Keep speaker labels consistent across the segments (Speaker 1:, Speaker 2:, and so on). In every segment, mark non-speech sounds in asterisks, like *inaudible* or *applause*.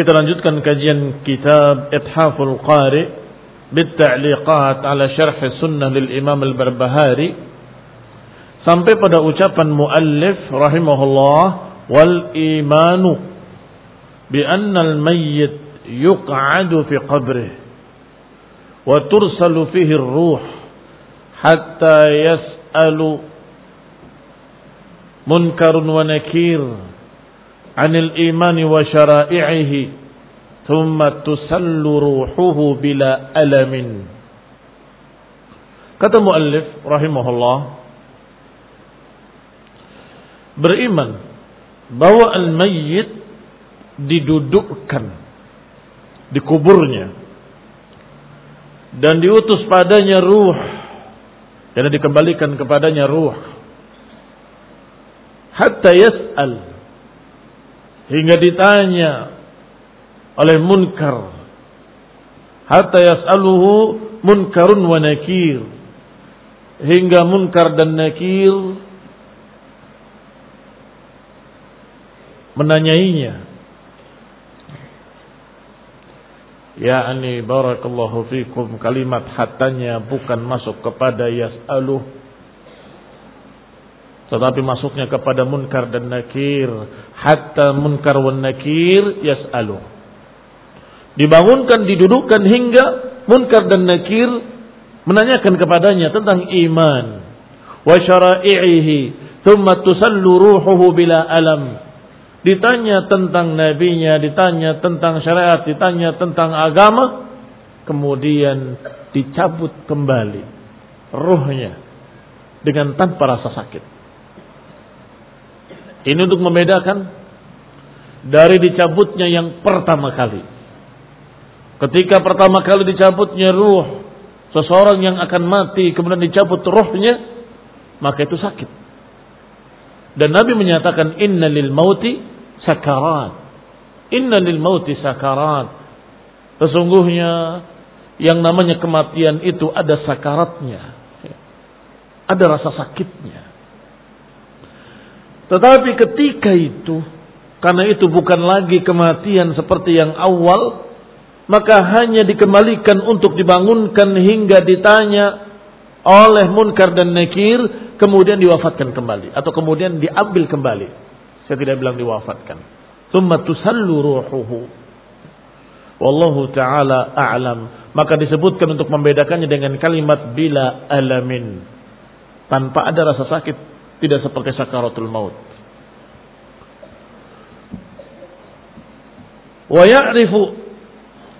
Speaker 1: Kita lanjutkan kajian kitab Ithaful Qari Bitta'liqat ala syarh sunnah lil Imam al-Barbahari Sampai pada ucapan muallif rahimahullah Wal imanu Bi anna al-mayyit yuq'adu fi qabrih Wa tursalu fihi ruh Hatta yas'alu Munkarun wa nakir عن الإيمان وشرائعه ثم تسل روحه بلا ألم alamin. مؤلف رحمه الله beriman bahwa al-mayyit didudukkan di kuburnya dan diutus padanya ruh dan dikembalikan kepadanya ruh. Hatta yas'al hingga ditanya oleh munkar hatta yas'aluhu munkarun wa nakir? Hingga munkar dan nakir menanyainya yakni barakallahu fikum kalimat hatanya bukan masuk kepada yas'aluh tetapi masuknya kepada munkar dan nakir. Hatta munkar wan nakir yas'alu. Dibangunkan didudukkan hingga munkar dan nakir menanyakan kepadanya tentang iman. Wa syara'ihi thumma tusallu ruhuhu bila alam. Ditanya tentang nabinya ditanya tentang syariat ditanya tentang agama kemudian dicabut kembali ruhnya dengan tanpa rasa sakit ini untuk membedakan dari dicabutnya yang pertama kali. Ketika pertama kali dicabutnya ruh seseorang yang akan mati kemudian dicabut ruhnya, maka itu sakit. Dan Nabi menyatakan inna lil mauti sakarat. Inna lil mauti sakarat. Sesungguhnya yang namanya kematian itu ada sakaratnya. Ada rasa sakitnya. Tetapi ketika itu, karena itu bukan lagi kematian seperti yang awal, maka hanya dikembalikan untuk dibangunkan hingga ditanya oleh munkar dan nakir kemudian diwafatkan kembali atau kemudian diambil kembali. Saya tidak bilang diwafatkan. Thumma tusallu ruhuhu. Wallahu taala a'lam. Maka disebutkan untuk membedakannya dengan kalimat bila alamin. Tanpa ada rasa sakit, tidak seperti sakaratul maut. Wa ya'rifu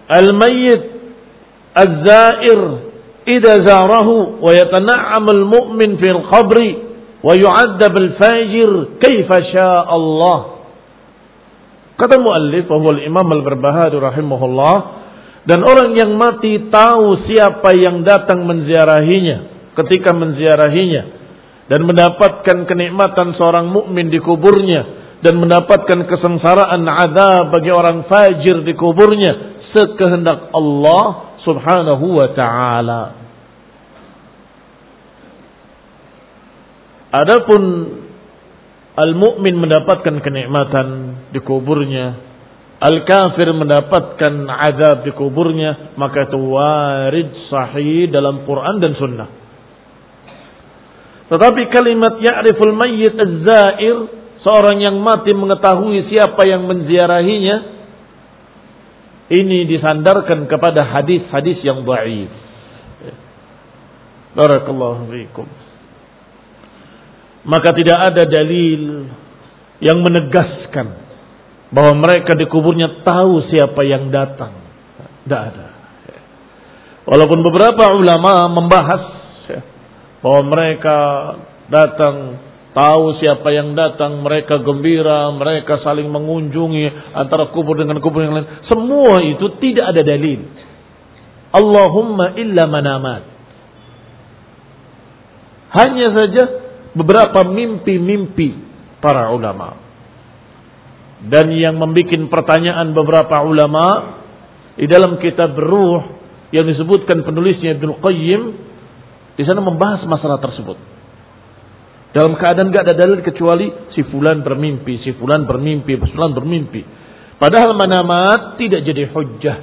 Speaker 1: al-mayyit az-za'ir idza zarahu wa yatana'am al-mu'min fil-qabr, wa yu'adzab al-fajir kaifa syaa Allah. Kata muallif bahwa Imam Al-Barbahari rahimahullah dan orang yang mati tahu siapa yang datang menziarahinya ketika menziarahinya dan mendapatkan kenikmatan seorang mukmin di kuburnya dan mendapatkan kesengsaraan azab bagi orang fajir di kuburnya sekehendak Allah subhanahu wa ta'ala. Adapun al-mu'min mendapatkan kenikmatan di kuburnya, al-kafir mendapatkan azab di kuburnya, maka itu warid sahih dalam Quran dan sunnah. Tetapi kalimat ya'riful mayyit az-za'ir, seorang yang mati mengetahui siapa yang menziarahinya, ini disandarkan kepada hadis-hadis yang dhaif. Barakallahu fiikum. Maka tidak ada dalil yang menegaskan bahwa mereka di kuburnya tahu siapa yang datang. Tidak ada. Walaupun beberapa ulama membahas bahwa mereka datang Tahu siapa yang datang, mereka gembira, mereka saling mengunjungi antara kubur dengan kubur yang lain. Semua itu tidak ada dalil. Allahumma illa manamat. Hanya saja beberapa mimpi-mimpi para ulama. Dan yang membuat pertanyaan beberapa ulama di dalam kitab Ruh yang disebutkan penulisnya Ibnu Qayyim di sana membahas masalah tersebut. Dalam keadaan gak ada dalil kecuali si fulan bermimpi, si fulan bermimpi, si fulan bermimpi. Padahal manamat tidak jadi hujjah.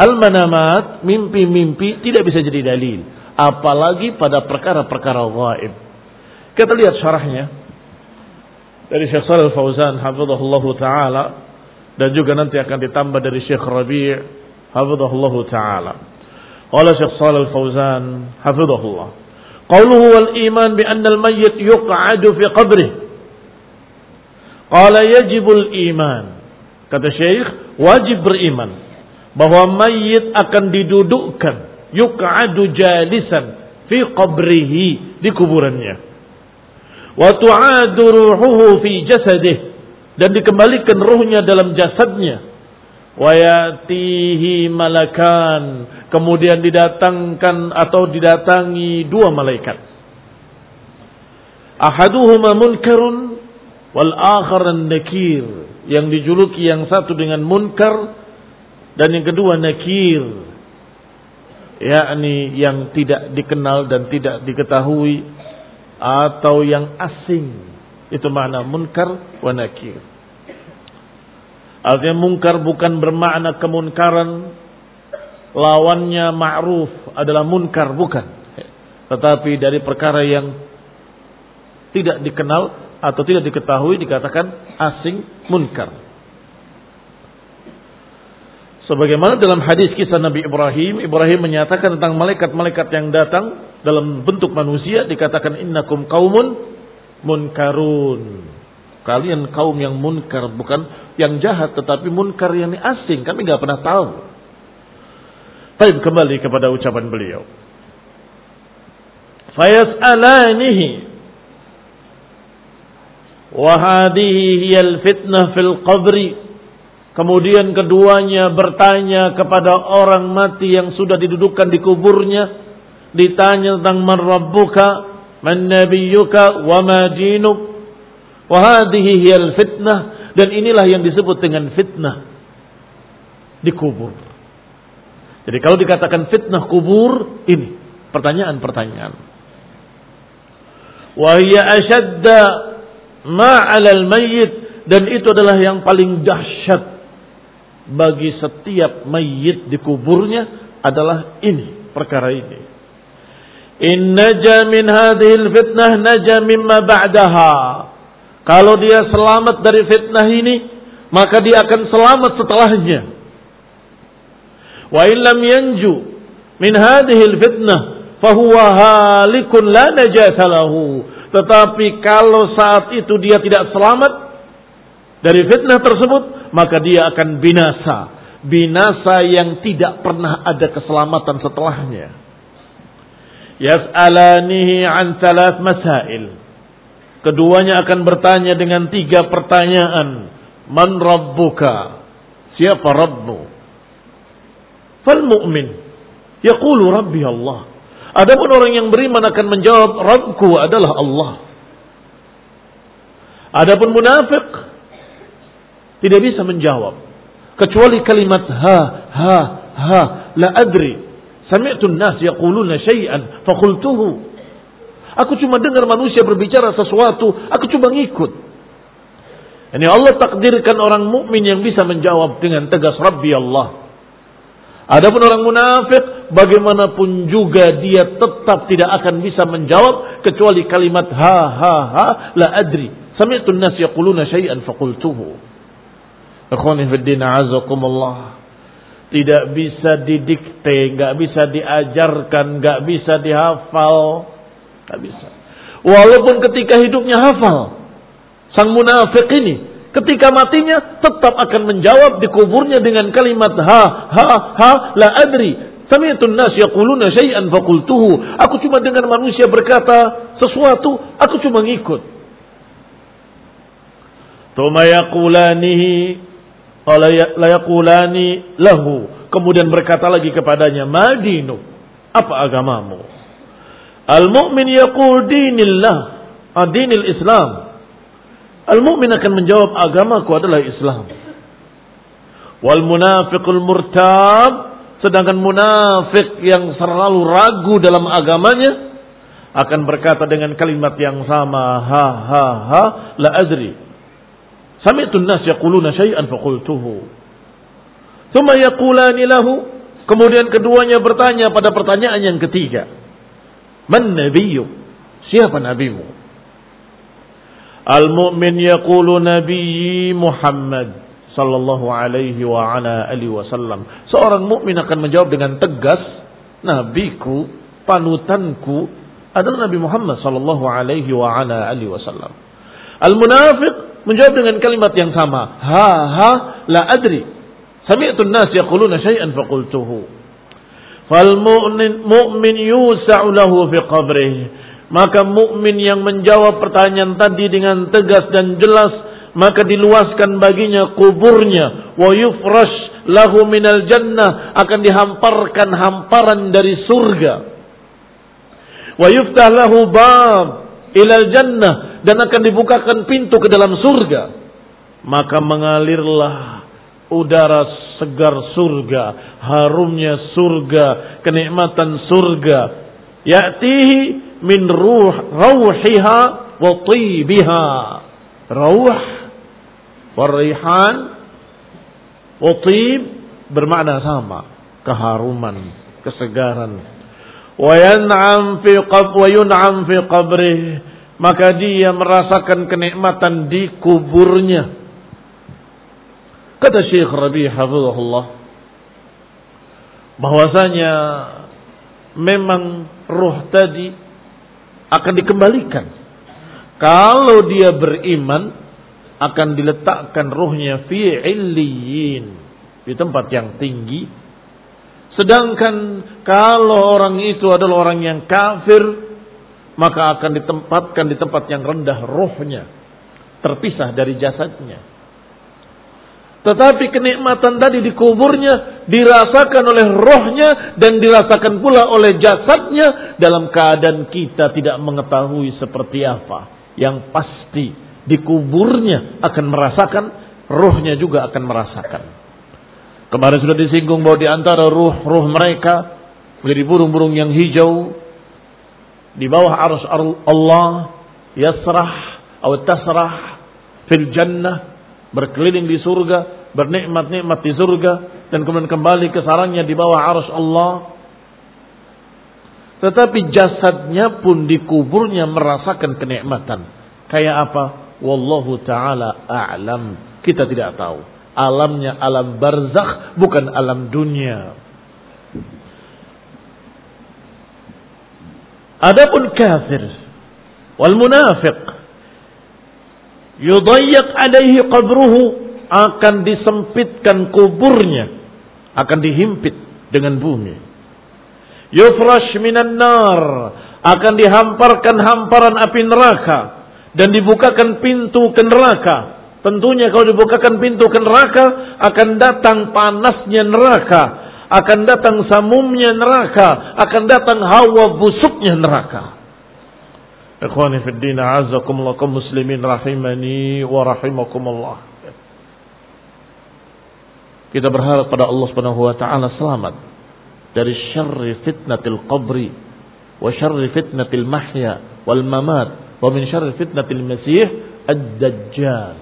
Speaker 1: Al-manamat, mimpi-mimpi tidak bisa jadi dalil. Apalagi pada perkara-perkara gaib. Kita lihat syarahnya. Dari Syekh Salih Fauzan, hafizahullah ta'ala. Dan juga nanti akan ditambah dari Syekh Rabi' hafizahullah ta'ala. Qala Syekh Shalal Fauzan hafizahullah. Qauluhu wal iman bi anna al mayyit yuq'adu fi qabrih. Qala yajibul iman. Kata Syekh, wajib beriman bahwa mayyit akan didudukkan, yuq'adu jalisan fi qabrihi di kuburannya. Wa tu'adu ruhuhu fi jasadih dan dikembalikan ruhnya dalam jasadnya wa yatihi malakan. Kemudian didatangkan atau didatangi dua malaikat. Ahaduhuma munkarun wal akhar nakir. Yang dijuluki yang satu dengan munkar dan yang kedua nakir. Yakni yang tidak dikenal dan tidak diketahui atau yang asing. Itu makna munkar wa nakir artinya munkar bukan bermakna kemunkaran. Lawannya ma'ruf adalah munkar bukan. Tetapi dari perkara yang tidak dikenal atau tidak diketahui dikatakan asing munkar. Sebagaimana dalam hadis kisah Nabi Ibrahim Ibrahim menyatakan tentang malaikat-malaikat yang datang dalam bentuk manusia dikatakan innakum kaumun munkarun. Kalian kaum yang munkar bukan yang jahat tetapi munkar yang asing kami nggak pernah tahu Baik kembali kepada ucapan beliau. Fayas'alanihi Wahadihi hiyal fitnah fil qabri. Kemudian keduanya bertanya kepada orang mati yang sudah didudukkan di kuburnya. Ditanya tentang man rabbuka, man nabiyyuka, wa ma dinuk. Wahadihi hiyal fitnah. Dan inilah yang disebut dengan fitnah di kubur. Jadi kalau dikatakan fitnah kubur, ini pertanyaan-pertanyaan. Wahia asyadda ma'alal mayyit dan itu adalah yang paling dahsyat bagi setiap mayit di kuburnya adalah ini, perkara ini. In naja hadhil fitnah naja mimma. Kalau dia selamat dari fitnah ini, maka dia akan selamat setelahnya. Wa illam yanju min hadhil fitnah fahuwa halikun la najata lahu. Tetapi kalau saat itu dia tidak selamat dari fitnah tersebut, maka dia akan binasa. Binasa yang tidak pernah ada keselamatan setelahnya. Yas'alanihi an thalath masail. Keduanya akan bertanya dengan tiga pertanyaan. Man rabbuka? Siapa Rabbu? Fal mu'min. Yaqulu Rabbi Allah. Adapun orang yang beriman akan menjawab, Rabbku adalah Allah. Adapun munafik tidak bisa menjawab kecuali kalimat ha ha ha la adri. Sami'tu an-nas yaquluna syai'an faqultuhu. Aku cuma dengar manusia berbicara sesuatu, aku cuma ngikut. Ini Allah takdirkan orang mukmin yang bisa menjawab dengan tegas Rabbi Allah. Adapun orang munafik, bagaimanapun juga dia tetap tidak akan bisa menjawab kecuali kalimat ha ha ha la adri. Sami'tu an-nas yaquluna syai'an faqultuhu. Ikhwani fi din azakumullah. Tidak bisa didikte, nggak bisa diajarkan, nggak bisa dihafal, nggak bisa. Walaupun ketika hidupnya hafal, sang munafik ini Ketika matinya tetap akan menjawab di kuburnya dengan kalimat ha ha ha la adri. Sami'tu nas yaquluna syai'an faqultuhu. Aku cuma dengar manusia berkata sesuatu, aku cuma ngikut. Tuma yaqulanihi la yaqulani lahu. Kemudian berkata lagi kepadanya, "Madinu? Apa agamamu?" Al-mu'min yaqul dinillah, adinil ah, Islam. Al-mu'min akan menjawab agamaku adalah Islam. Wal munafiqul murtab sedangkan munafik yang selalu ragu dalam agamanya akan berkata dengan kalimat yang sama ha ha ha la adri. Sami'tu an-nas yaquluna syai'an faqultuhu. Thumma yaqulani lahu kemudian keduanya bertanya pada pertanyaan yang ketiga. Man nabiyyu? Siapa nabimu? Al-mu'min yaqulu nabiyyi Muhammad sallallahu alaihi wa ala alihi wasallam. Seorang mukmin akan menjawab dengan tegas, nabiku, panutanku adalah Nabi Muhammad sallallahu alaihi wa ala alihi wasallam. Al-munafiq menjawab dengan kalimat yang sama, ha ha la adri. Sami'tu an-nas yaquluna syai'an faqultuhu. Fal mu'min mu'min yusa'u fi qabrihi maka mukmin yang menjawab pertanyaan tadi dengan tegas dan jelas, maka diluaskan baginya kuburnya. Wa yufrash lahu minal jannah. Akan dihamparkan hamparan dari surga. Wa yuftah lahu bab ilal jannah. Dan akan dibukakan pintu ke dalam surga. Maka mengalirlah udara segar surga, harumnya surga, kenikmatan surga. Ya'tihi min ruh rauhiha wa tibiha. Rauh warihan wa tib bermakna sama, keharuman, kesegaran. Wa yan'am fi wa yun'am fi qabrih maka dia merasakan kenikmatan di kuburnya. Kata Syekh Rabi hafizahullah bahwasanya memang ruh tadi akan dikembalikan. Kalau dia beriman akan diletakkan ruhnya fi illiyin di tempat yang tinggi. Sedangkan kalau orang itu adalah orang yang kafir maka akan ditempatkan di tempat yang rendah ruhnya terpisah dari jasadnya. Tetapi kenikmatan tadi di kuburnya dirasakan oleh rohnya dan dirasakan pula oleh jasadnya dalam keadaan kita tidak mengetahui seperti apa. Yang pasti di kuburnya akan merasakan, rohnya juga akan merasakan. Kemarin sudah disinggung bahwa di antara ruh-ruh mereka menjadi burung-burung yang hijau di bawah arus Allah yasrah atau tasrah fil jannah berkeliling di surga bernikmat-nikmat di surga dan kemudian kembali ke sarangnya di bawah arus Allah. Tetapi jasadnya pun dikuburnya merasakan kenikmatan. Kayak apa? Wallahu taala a'lam. Kita tidak tahu. Alamnya alam barzakh bukan alam dunia. Adapun kafir wal munafiq yudayyak alaihi qabruhu akan disempitkan kuburnya akan dihimpit dengan bumi yufrash minan nar akan dihamparkan hamparan api neraka dan dibukakan pintu ke neraka tentunya kalau dibukakan pintu ke neraka akan datang panasnya neraka akan datang samumnya neraka, akan datang hawa busuknya neraka. Ikhwani fi din a'azzakumullah kaum muslimin rahimani wa rahimakumullah. Kita berharap pada Allah Subhanahu wa taala selamat dari syarri fitnatil qabri wa syarri fitnatil mahya wal mamat wa min syarri fitnatil masih ad-dajjal.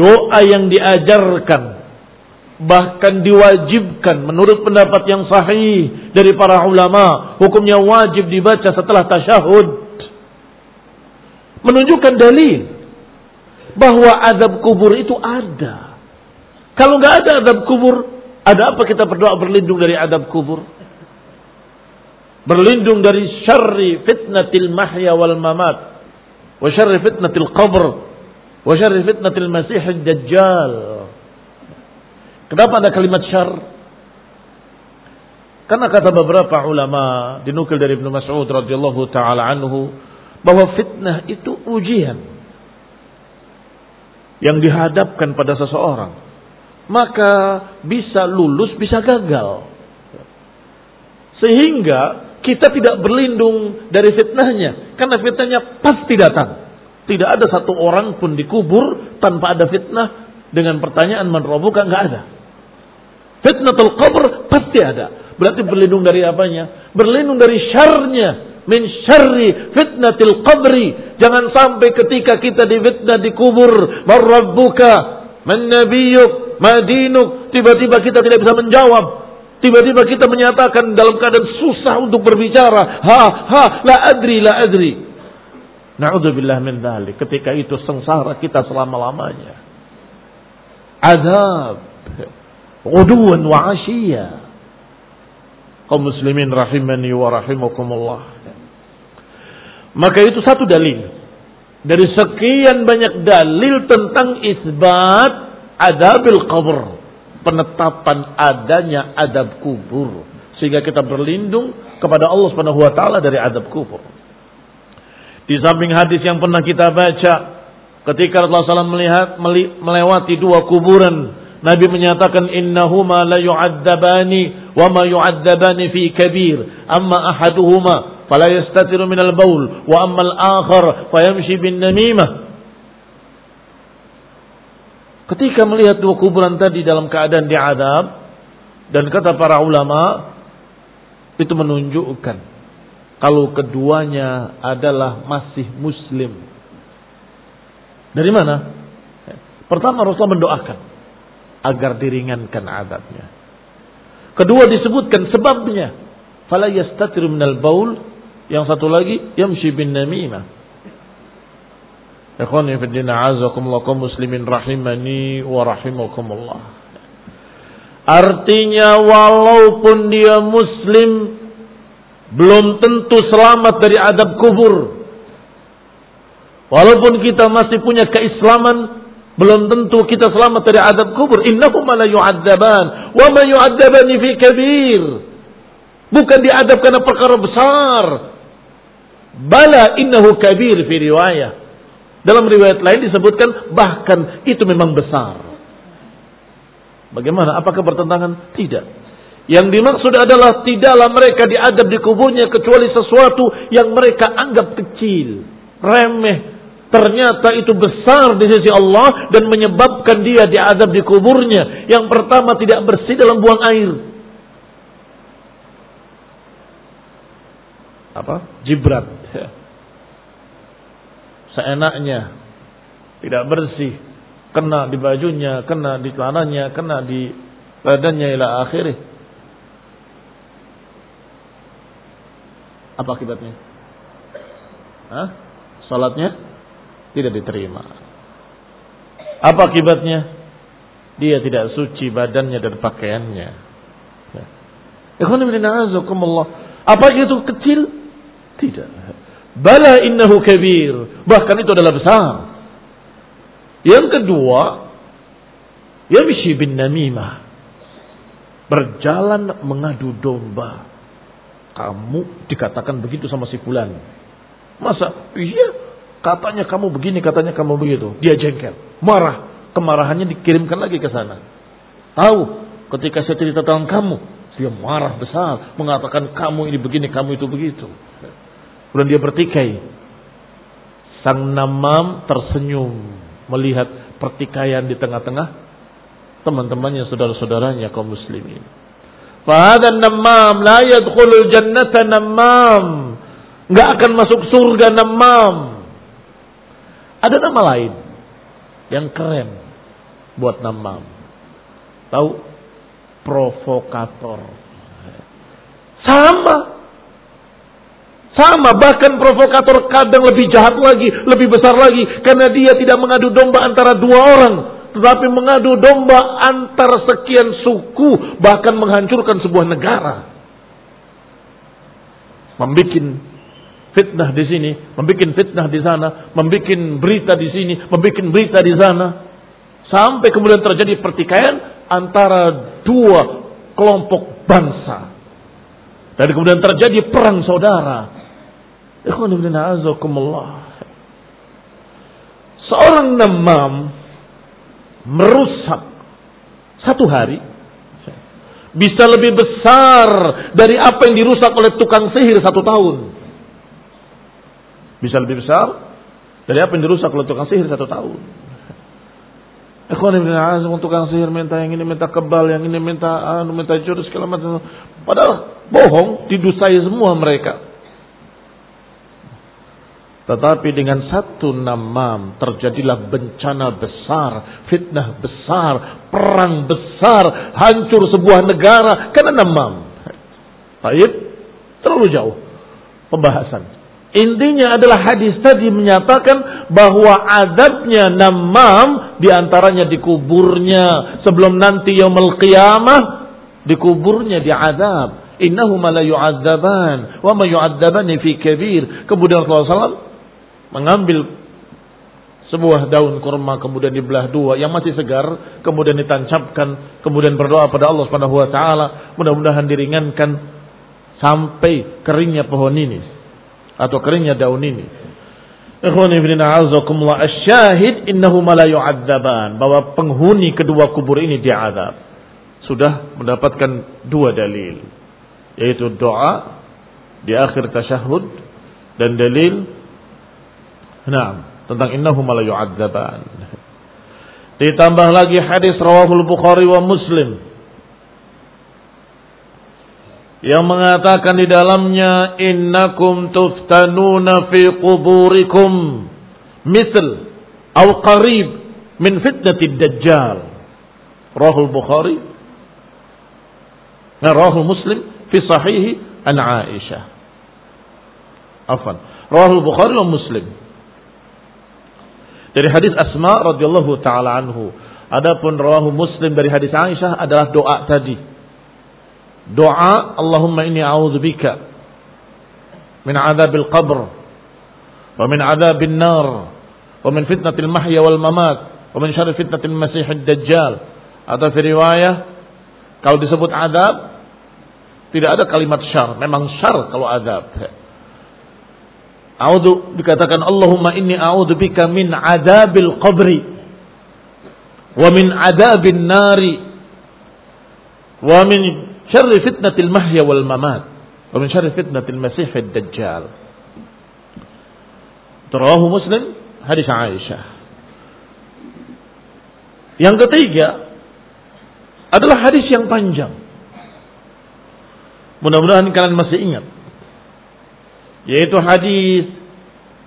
Speaker 1: Doa yang diajarkan bahkan diwajibkan menurut pendapat yang sahih dari para ulama hukumnya wajib dibaca setelah tasyahud menunjukkan dalil bahwa azab kubur itu ada. Kalau nggak ada azab kubur ada apa kita berdoa berlindung dari azab kubur? Berlindung dari syarri fitnatil mahya wal mamat wa syarri fitnatil qabr wa syarri fitnatil masih dajjal. Kenapa ada kalimat syar? Karena kata beberapa ulama dinukil dari Ibnu Mas'ud radhiyallahu taala anhu bahwa fitnah itu ujian yang dihadapkan pada seseorang. Maka bisa lulus, bisa gagal. Sehingga kita tidak berlindung dari fitnahnya. Karena fitnahnya pasti datang. Tidak ada satu orang pun dikubur tanpa ada fitnah dengan pertanyaan man nggak ada. Fitnatul qabr pasti ada. Berarti berlindung dari apanya? Berlindung dari syarnya. Min syarri fitnatil qabri. Jangan sampai ketika kita difitnah di kubur. Marrabbuka. Man nabiyuk. Madinuk. Tiba-tiba kita tidak bisa menjawab. Tiba-tiba kita menyatakan dalam keadaan susah untuk berbicara. Ha, ha, la adri, la adri. Na'udzubillah min dhalik. Ketika itu sengsara kita selama-lamanya. Azab Uduan wa asyiya. Kaum muslimin rahimani wa rahimakumullah. Maka itu satu dalil. Dari sekian banyak dalil tentang isbat adabil qabr. Penetapan adanya adab kubur. Sehingga kita berlindung kepada Allah subhanahu wa ta'ala dari adab kubur. Di samping hadis yang pernah kita baca. Ketika Rasulullah SAW melihat melewati dua kuburan Nabi menyatakan innahuma la yu'adzabani wa ma yu'adzabani fi kabir. Amma ahaduhuma fala yastatiru min al-baul wa amma al-akhar fayamshi bin namimah. Ketika melihat dua kuburan tadi dalam keadaan diadab dan kata para ulama itu menunjukkan kalau keduanya adalah masih muslim. Dari mana? Pertama Rasulullah mendoakan agar diringankan adabnya. Kedua disebutkan sebabnya. Fala yastatir minal baul. Yang satu lagi yamshi bin namimah. Ikhwani fi din azakumullah kaum muslimin rahimani wa rahimakumullah. Artinya walaupun dia muslim belum tentu selamat dari adab kubur. Walaupun kita masih punya keislaman, belum tentu kita selamat dari adab kubur. Innahuma la yu'adzaban wa ma yu'adzabani fi kabir. Bukan diadab karena perkara besar. Bala innahu kabir fi riwayah. Dalam riwayat lain disebutkan bahkan itu memang besar. Bagaimana? Apakah bertentangan? Tidak. Yang dimaksud adalah tidaklah mereka diadab di kuburnya kecuali sesuatu yang mereka anggap kecil, remeh, ternyata itu besar di sisi Allah dan menyebabkan dia diazab di kuburnya. Yang pertama tidak bersih dalam buang air. Apa? Jibrat. *laughs* Seenaknya. Tidak bersih. kena di bajunya, kena di celananya, kena di badannya ila akhirih. Apa akibatnya? Hah? Salatnya tidak diterima. Apa akibatnya? Dia tidak suci badannya dan pakaiannya. Ya. Apa itu kecil? Tidak. Bala innahu kabir. Bahkan itu adalah besar. Yang kedua, yamshi bin namimah. Berjalan mengadu domba. Kamu dikatakan begitu sama si fulan. Masa? Iya, katanya kamu begini, katanya kamu begitu. Dia jengkel, marah. Kemarahannya dikirimkan lagi ke sana. Tahu ketika saya cerita tentang kamu, dia marah besar, mengatakan kamu ini begini, kamu itu begitu. Kemudian dia bertikai. Sang namam tersenyum melihat pertikaian di tengah-tengah teman-temannya, saudara-saudaranya kaum muslimin. Fahadha namam la yadkhulul jannata namam. Enggak akan masuk surga namam. Ada nama lain yang keren buat namam. Tahu? Provokator. Sama sama bahkan provokator kadang lebih jahat lagi, lebih besar lagi karena dia tidak mengadu domba antara dua orang, tetapi mengadu domba antara sekian suku, bahkan menghancurkan sebuah negara. Membikin fitnah di sini, membikin fitnah di sana, membikin berita di sini, membikin berita di sana. Sampai kemudian terjadi pertikaian antara dua kelompok bangsa. Dan kemudian terjadi perang saudara Seorang namam merusak satu hari bisa lebih besar dari apa yang dirusak oleh tukang sihir satu tahun. Bisa lebih besar dari apa yang dirusak oleh tukang sihir satu tahun. Ikhwan ibn azam tukang sihir minta yang ini minta kebal, yang ini minta anu minta jurus segala macam. Padahal bohong, didusai semua mereka. Tetapi dengan satu namam terjadilah bencana besar, fitnah besar, perang besar, hancur sebuah negara karena namam. Baik, terlalu jauh pembahasan. Intinya adalah hadis tadi menyatakan bahwa adabnya namam di antaranya di kuburnya sebelum nanti yaumul qiyamah di kuburnya diadab. Innahuma la yu'adzaban wa ma yu'adzabani fi kabir. Kemudian Rasulullah SAW mengambil sebuah daun kurma kemudian dibelah dua yang masih segar kemudian ditancapkan kemudian berdoa pada Allah Subhanahu wa taala mudah-mudahan diringankan sampai keringnya pohon ini atau keringnya daun ini. Ikhwani ibn a'azakumullah asyahid innahu la yu'adzaban. Bahwa penghuni kedua kubur ini diazab sudah mendapatkan dua dalil. Yaitu doa di akhir tasyahud dan dalil Nah, tentang innahum la yu'adzaban. Ditambah lagi hadis rawahul Bukhari wa Muslim yang mengatakan di dalamnya innakum tuftanuna fi quburikum misl aw qarib min fitnatid dajjal. Rawahul Bukhari Nah, rawahul Muslim fi sahihi an Aisyah. Afan. Rawahul Bukhari wa Muslim. Dari hadis Asma radhiyallahu taala anhu. Adapun rawahu Muslim dari hadis Aisyah adalah doa tadi. Doa Allahumma inni a'udzubika min adzabil qabr wa min adzabil nar wa min fitnatil mahya wal mamat wa min syarri fitnatil masiihid dajjal. Atau fi riwayah kalau disebut adab tidak ada kalimat syar, memang syar kalau adab. A'udzu dikatakan Allahumma inni a'udzu bika min adabil qabri wa min adabin nari wa min syarri fitnatil mahya wal mamat wa min syarri fitnatil masiihid dajjal. Terawahu Muslim hadis Aisyah. Yang ketiga adalah hadis yang panjang. Mudah-mudahan kalian masih ingat yaitu hadis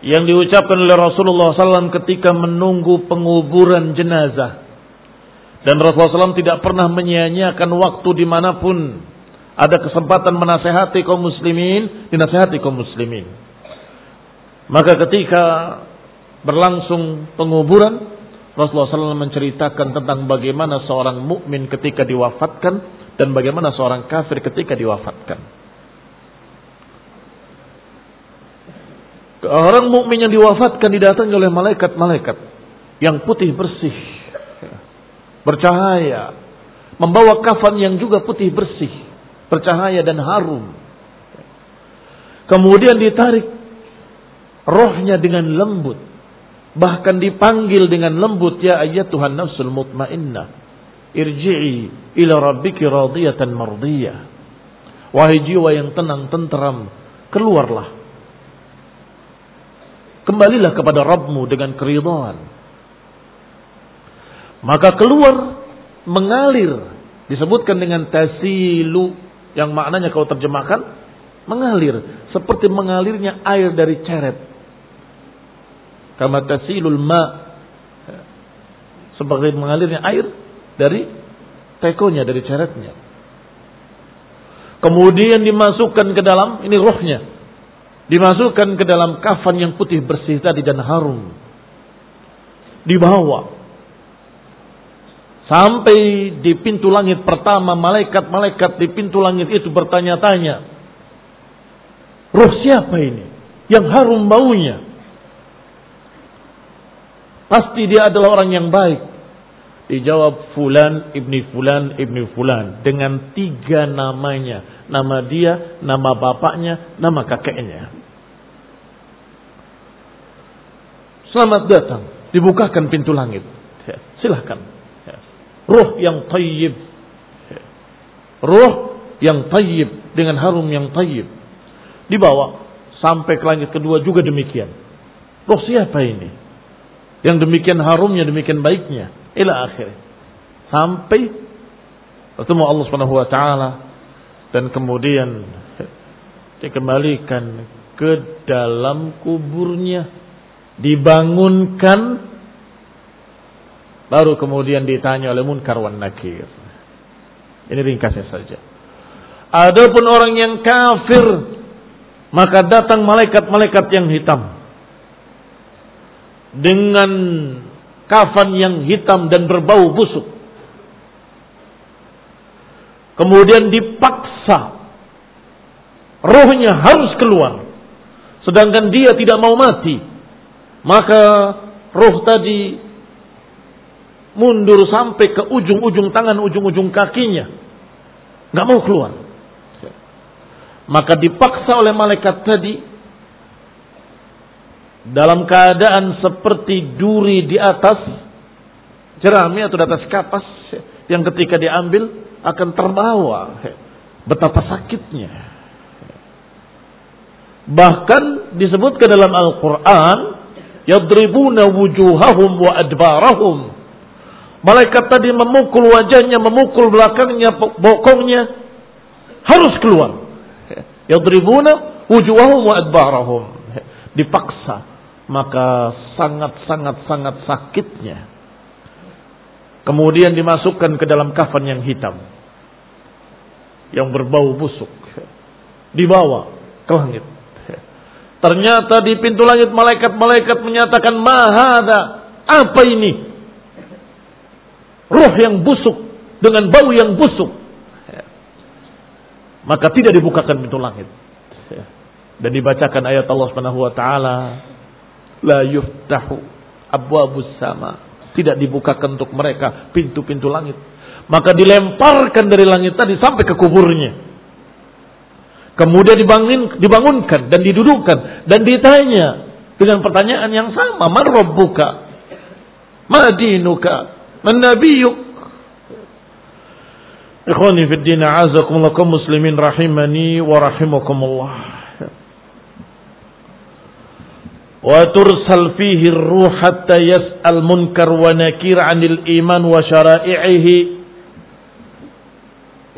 Speaker 1: yang diucapkan oleh Rasulullah SAW ketika menunggu penguburan jenazah. Dan Rasulullah SAW tidak pernah menyia-nyiakan waktu di mana pun ada kesempatan menasehati kaum muslimin, dinasehati kaum muslimin. Maka ketika berlangsung penguburan, Rasulullah SAW menceritakan tentang bagaimana seorang mukmin ketika diwafatkan dan bagaimana seorang kafir ketika diwafatkan. Orang mukmin yang diwafatkan didatangi oleh malaikat-malaikat yang putih bersih, bercahaya, membawa kafan yang juga putih bersih, bercahaya dan harum. Kemudian ditarik rohnya dengan lembut, bahkan dipanggil dengan lembut ya ayat Tuhan nafsul mutmainnah, irji'i ila rabbiki radiyatan mardiyah. Wahai jiwa yang tenang tenteram, keluarlah Kembalilah kepada Rabbmu dengan keridhaan. Maka keluar mengalir disebutkan dengan tasilu yang maknanya kau terjemahkan mengalir seperti mengalirnya air dari ceret. Kama tasilul ma seperti mengalirnya air dari tekonya dari ceretnya. Kemudian dimasukkan ke dalam ini rohnya Dimasukkan ke dalam kafan yang putih bersih tadi dan harum. Dibawa. Sampai di pintu langit pertama, malaikat-malaikat di pintu langit itu bertanya-tanya. Roh siapa ini? Yang harum baunya. Pasti dia adalah orang yang baik. Dijawab Fulan ibni Fulan ibni Fulan. Dengan tiga namanya. Nama dia, nama bapaknya, nama kakeknya. Selamat datang. Dibukakan pintu langit. Ya, silahkan. Ruh yang tayyib. Ruh yang tayyib. Dengan harum yang tayyib. Dibawa. Sampai ke langit kedua juga demikian. Ruh siapa ini? Yang demikian harumnya, demikian baiknya. Ila akhir. Sampai bertemu Allah Subhanahu wa taala dan kemudian dikembalikan ke dalam kuburnya dibangunkan baru kemudian ditanya oleh munkar wan nakir. Ini ringkasnya saja. Adapun orang yang kafir maka datang malaikat-malaikat yang hitam dengan kafan yang hitam dan berbau busuk. Kemudian dipaksa rohnya harus keluar sedangkan dia tidak mau mati maka roh tadi mundur sampai ke ujung-ujung tangan, ujung-ujung kakinya. Nggak mau keluar. Maka dipaksa oleh malaikat tadi dalam keadaan seperti duri di atas jerami atau di atas kapas yang ketika diambil akan terbawa. Betapa sakitnya. Bahkan disebutkan dalam Al-Quran yadribuna wujuhahum wa adbarahum. Malaikat tadi memukul wajahnya, memukul belakangnya, bokongnya. Harus keluar. Yadribuna wujuhahum wa adbarahum. Dipaksa. Maka sangat-sangat-sangat sakitnya. Kemudian dimasukkan ke dalam kafan yang hitam. Yang berbau busuk. Dibawa ke langit Ternyata di pintu langit malaikat-malaikat menyatakan mahada. Apa ini? Roh yang busuk dengan bau yang busuk. Maka tidak dibukakan pintu langit. Dan dibacakan ayat Allah Subhanahu wa taala, la yuftahu abwabus sama. Tidak dibukakan untuk mereka pintu-pintu langit. Maka dilemparkan dari langit tadi sampai ke kuburnya. Kemudian dibangun, dibangunkan dan didudukkan dan ditanya dengan pertanyaan yang sama, "Man rabbuka? Ma dinuka? Man nabiyuk?" Ikhwani fi din, a'azakumullah kaum muslimin rahimani wa rahimakumullah. Wa tursal fihi ar-ruh hatta yas'al munkar wa nakir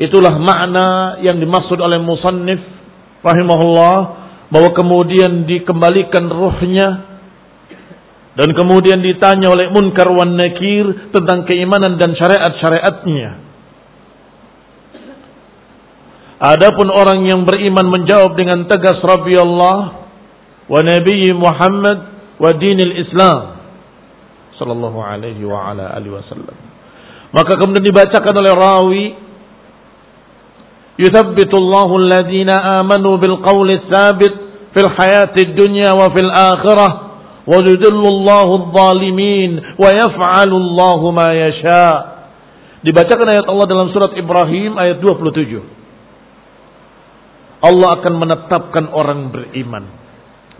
Speaker 1: Itulah makna yang dimaksud oleh musannif rahimahullah bahwa kemudian dikembalikan ruhnya dan kemudian ditanya oleh Munkar wan Nakir tentang keimanan dan syariat-syariatnya. Adapun orang yang beriman menjawab dengan tegas Rabbi Allah wa Nabi Muhammad wa dinil Islam sallallahu alaihi wa ala alihi wasallam. Maka kemudian dibacakan oleh rawi Yuthabbitu Allahu alladhina amanu bil qawli tsabit fil hayati dunya wa fil akhirah ويذل الله الظالمين ويفعل الله ما يشاء dibacakan ayat Allah dalam surat Ibrahim ayat 27 Allah akan menetapkan orang beriman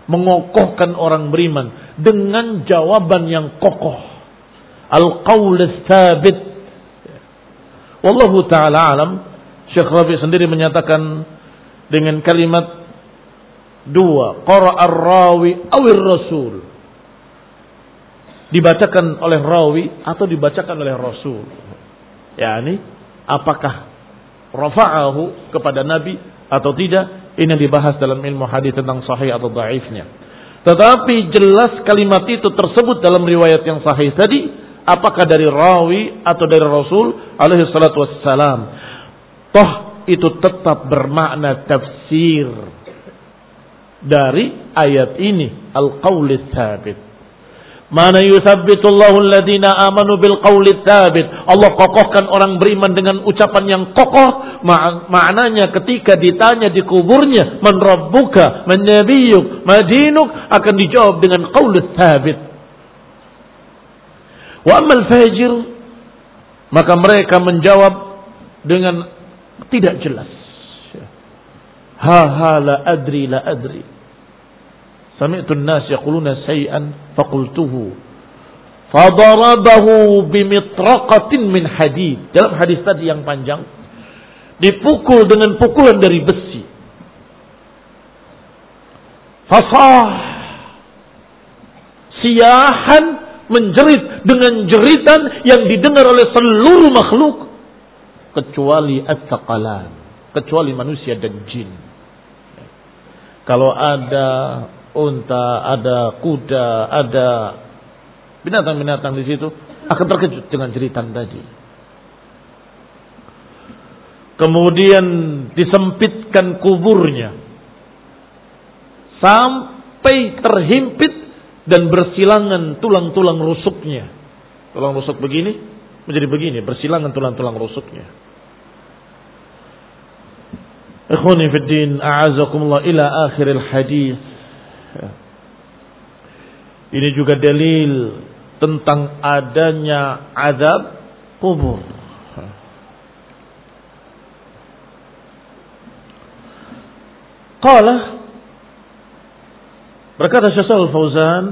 Speaker 1: mengokohkan orang beriman dengan jawaban yang kokoh al-qaul tsabit wallahu taala alam Syekh Rabi sendiri menyatakan dengan kalimat dua, qara'a rawi awir rasul. Dibacakan oleh rawi atau dibacakan oleh rasul. Yani apakah rafa'ahu kepada nabi atau tidak? Ini dibahas dalam ilmu hadis tentang sahih atau dhaifnya. Tetapi jelas kalimat itu tersebut dalam riwayat yang sahih tadi apakah dari rawi atau dari rasul alaihi salatu wassalam Toh itu tetap bermakna tafsir dari ayat ini al-qauli tsabit. Mana yusabbitullahu alladhina amanu bil tsabit. Allah kokohkan orang beriman dengan ucapan yang kokoh. Maknanya ketika ditanya di kuburnya, "Man rabbuka? Man nabiyyuk? Madinuk?" akan dijawab dengan qauli tsabit. Wa amal fajir maka mereka menjawab dengan tidak jelas. Ha ha la adri la adri. Sami'tu an-nas yaquluna say'an faqultuhu. Fadarabahu bimitraqatin min hadid. Dalam hadis tadi yang panjang dipukul dengan pukulan dari besi. Fasah siahan menjerit dengan jeritan yang didengar oleh seluruh makhluk kecuali at-taqalan, kecuali manusia dan jin. Kalau ada unta, ada kuda, ada binatang-binatang di situ akan terkejut dengan jeritan tadi. Kemudian disempitkan kuburnya sampai terhimpit dan bersilangan tulang-tulang rusuknya. Tulang rusuk begini menjadi begini, bersilangan tulang-tulang rusuknya. Ikhwani fi din, a'azakumullah ila akhiril hadis. Ini juga dalil tentang adanya azab kubur. Qala berkata Syekh Al-Fauzan,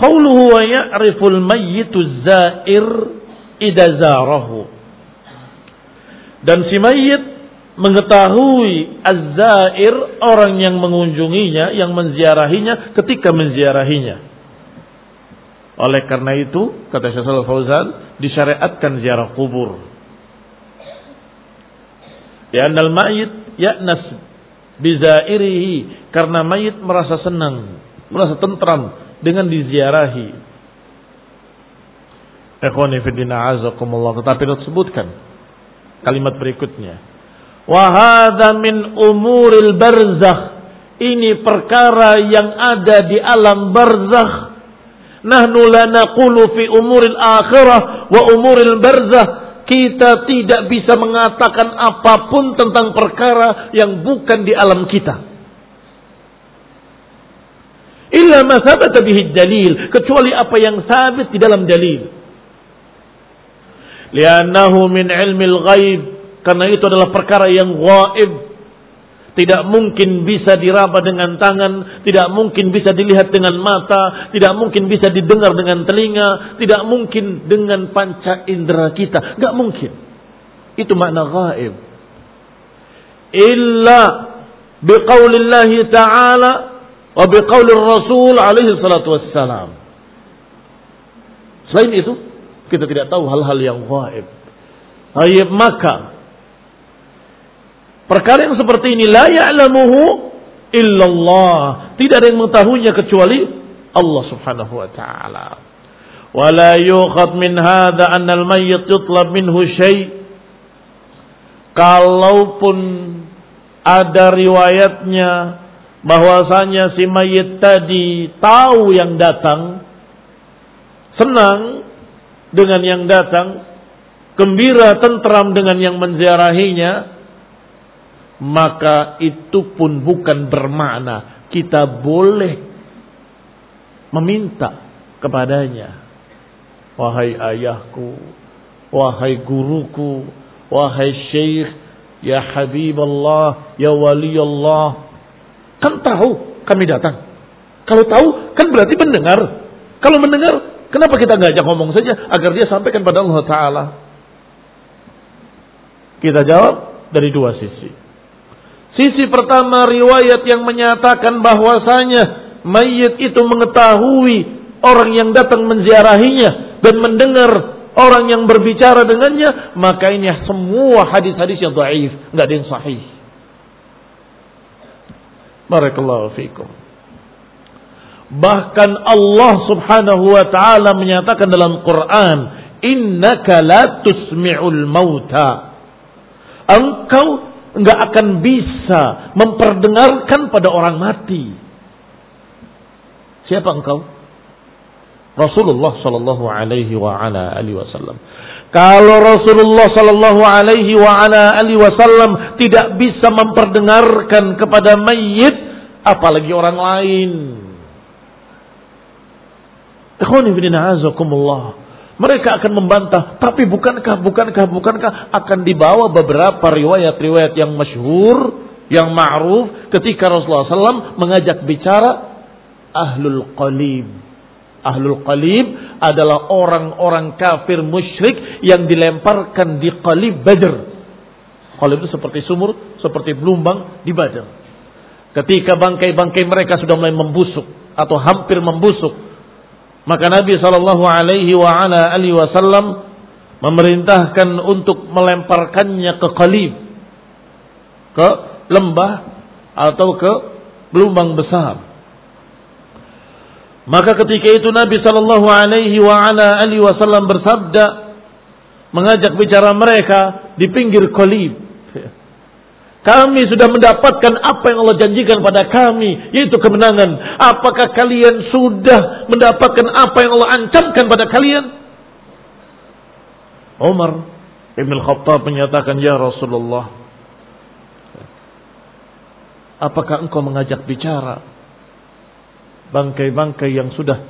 Speaker 1: "Qauluhu wa ya'riful mayyitu zair idza zarahu." Dan si mayit mengetahui az-zair orang yang mengunjunginya, yang menziarahinya ketika menziarahinya. Oleh karena itu, kata Syekh Fauzan, disyariatkan ziarah kubur. Ya annal mayit ya'nas bizairihi karena mayit merasa senang, merasa tentram dengan diziarahi. Ikhwani fi din azakumullah, tetapi disebutkan kalimat berikutnya Wahada min umuril barzakh. Ini perkara yang ada di alam barzakh. Nahnu la naqulu fi umuril akhirah wa umuril barzakh. Kita tidak bisa mengatakan apa pun tentang perkara yang bukan di alam kita. Illa ma sabata bihi dalil. Kecuali apa yang sabit di dalam dalil. Liannahu min ilmil ghaib karena itu adalah perkara yang gaib. Tidak mungkin bisa diraba dengan tangan, tidak mungkin bisa dilihat dengan mata, tidak mungkin bisa didengar dengan telinga, tidak mungkin dengan panca indera kita. Gak mungkin. Itu makna gaib. Illa biqaulillahi ta'ala wa biqaulir rasul alaihi salatu wassalam. Selain itu, kita tidak tahu hal-hal yang gaib. Ayat maka Perkara yang seperti ini la ya'lamuhu illallah. Tidak ada yang mengetahuinya kecuali Allah Subhanahu wa taala. Wala yukhad min hadha anna al-mayyit yutlab minhu syai' Kalaupun ada riwayatnya bahwasanya si mayit tadi tahu yang datang, senang dengan yang datang, gembira tentram dengan yang menziarahinya, maka itu pun bukan bermakna kita boleh meminta kepadanya. Wahai ayahku, wahai guruku, wahai syekh, ya Habib Allah, ya wali Allah. Kan tahu kami datang. Kalau tahu kan berarti mendengar. Kalau mendengar, kenapa kita ngajak ngomong saja agar dia sampaikan pada Allah Ta'ala. Kita jawab dari dua sisi. Sisi pertama riwayat yang menyatakan bahwasanya mayit itu mengetahui orang yang datang menziarahinya dan mendengar orang yang berbicara dengannya, maka ini semua hadis-hadis yang dhaif, enggak ada yang sahih. Barakallahu fiikum. Bahkan Allah Subhanahu wa taala menyatakan dalam Quran, "Innaka la tusmi'ul mauta." Engkau nggak akan bisa memperdengarkan pada orang mati. Siapa engkau? Rasulullah Shallallahu Alaihi Wasallam. Kalau Rasulullah Shallallahu Alaihi Wasallam tidak bisa memperdengarkan kepada mayit, apalagi orang lain. Ikhwani bin mereka akan membantah, tapi bukankah, bukankah, bukankah akan dibawa beberapa riwayat-riwayat yang masyhur, yang ma'ruf ketika Rasulullah SAW mengajak bicara ahlul qalib. Ahlul qalib adalah orang-orang kafir musyrik yang dilemparkan di qalib badr. Qalib itu seperti sumur, seperti belumbang di badr. Ketika bangkai-bangkai mereka sudah mulai membusuk atau hampir membusuk, maka Nabi Shallallahu Alaihi Wasallam memerintahkan untuk melemparkannya ke kalib, ke lembah atau ke gelombang besar. Maka ketika itu Nabi Shallallahu Alaihi Wasallam bersabda, mengajak bicara mereka di pinggir kalib. Kami sudah mendapatkan apa yang Allah janjikan pada kami, yaitu kemenangan. Apakah kalian sudah mendapatkan apa yang Allah ancamkan pada kalian? Umar Ibn Khattab menyatakan, Ya Rasulullah, apakah engkau mengajak bicara bangkai-bangkai yang sudah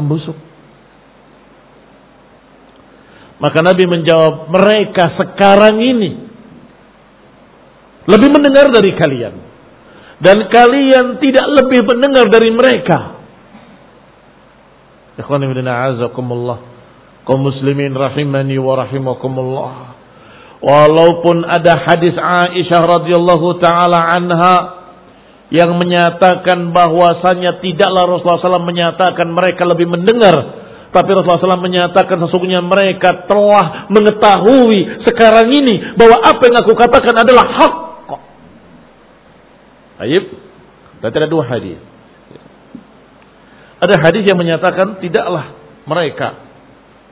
Speaker 1: membusuk? Maka Nabi menjawab, mereka sekarang ini lebih mendengar dari kalian. Dan kalian tidak lebih mendengar dari mereka. Kaum muslimin rahimani wa rahimakumullah. Walaupun ada hadis Aisyah radhiyallahu taala anha yang menyatakan bahwasanya tidaklah Rasulullah SAW menyatakan mereka lebih mendengar tapi Rasulullah SAW menyatakan sesungguhnya mereka telah mengetahui sekarang ini bahwa apa yang aku katakan adalah hak Ayib. Berarti ada dua hadis. Ada hadis yang menyatakan tidaklah mereka